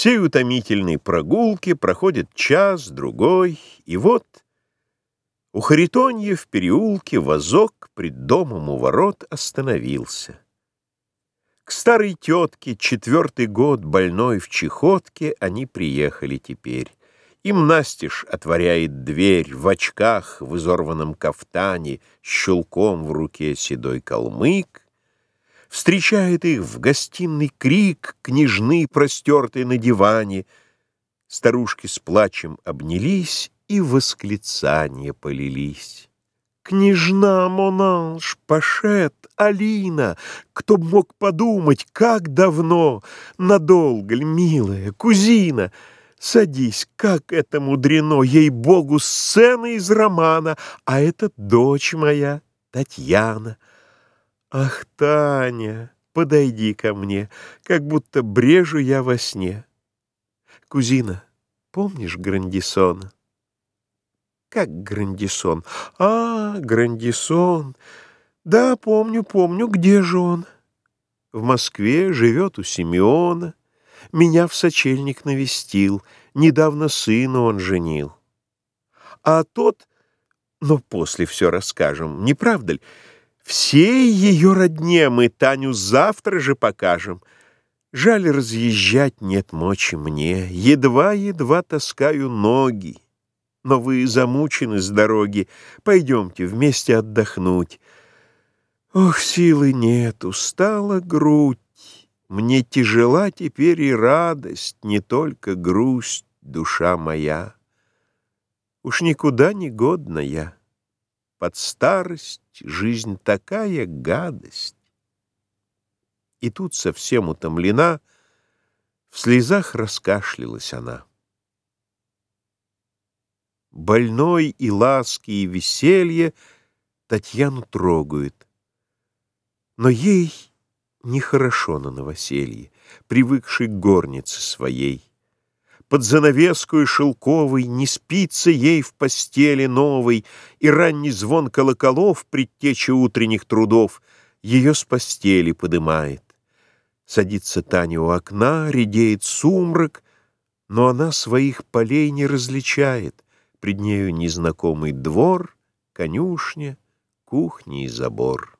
всей утомительной прогулки проходит час, другой, и вот у Харитонья в переулке возок пред домом у ворот остановился. К старой тетке, четвертый год, больной в чехотке, они приехали теперь. Им настежь отворяет дверь в очках, в изорванном кафтане, щелком в руке седой калмык. Встречает их в гостиной крик княжны, простертой на диване. Старушки с плачем обнялись и восклицания полились. Княжна Монанж, Пашет, Алина, кто б мог подумать, как давно, надолго ли, милая, кузина, садись, как это мудрено, ей-богу, сцена из романа, а это дочь моя, Татьяна. Ах, Таня, подойди ко мне, как будто брежу я во сне. Кузина, помнишь Грандисона? Как Грандисон? А, Грандисон. Да, помню, помню, где же он? В Москве живет у Симеона. Меня в сочельник навестил. Недавно сына он женил. А тот... Но после все расскажем, не правда ли? Всей ее родне мы Таню завтра же покажем. Жаль разъезжать нет мочи мне, Едва-едва таскаю ноги но вы замучены с дороги, пойдемте вместе отдохнуть. Ох, силы нет, устала грудь, мне тяжела теперь и радость, не только грусть, душа моя. Уж никуда не годна я. Под старость жизнь такая гадость. И тут совсем утомлена, в слезах раскашлялась она. Больной и ласки, и веселье Татьяну трогают. Но ей нехорошо на новоселье, Привыкшей к горнице своей. Под занавескую шелковой Не спится ей в постели новой, И ранний звон колоколов, Предтеча утренних трудов, Ее с постели подымает. Садится Таня у окна, редеет сумрак, Но она своих полей не различает — Пред нею незнакомый двор, конюшня, кухня и забор.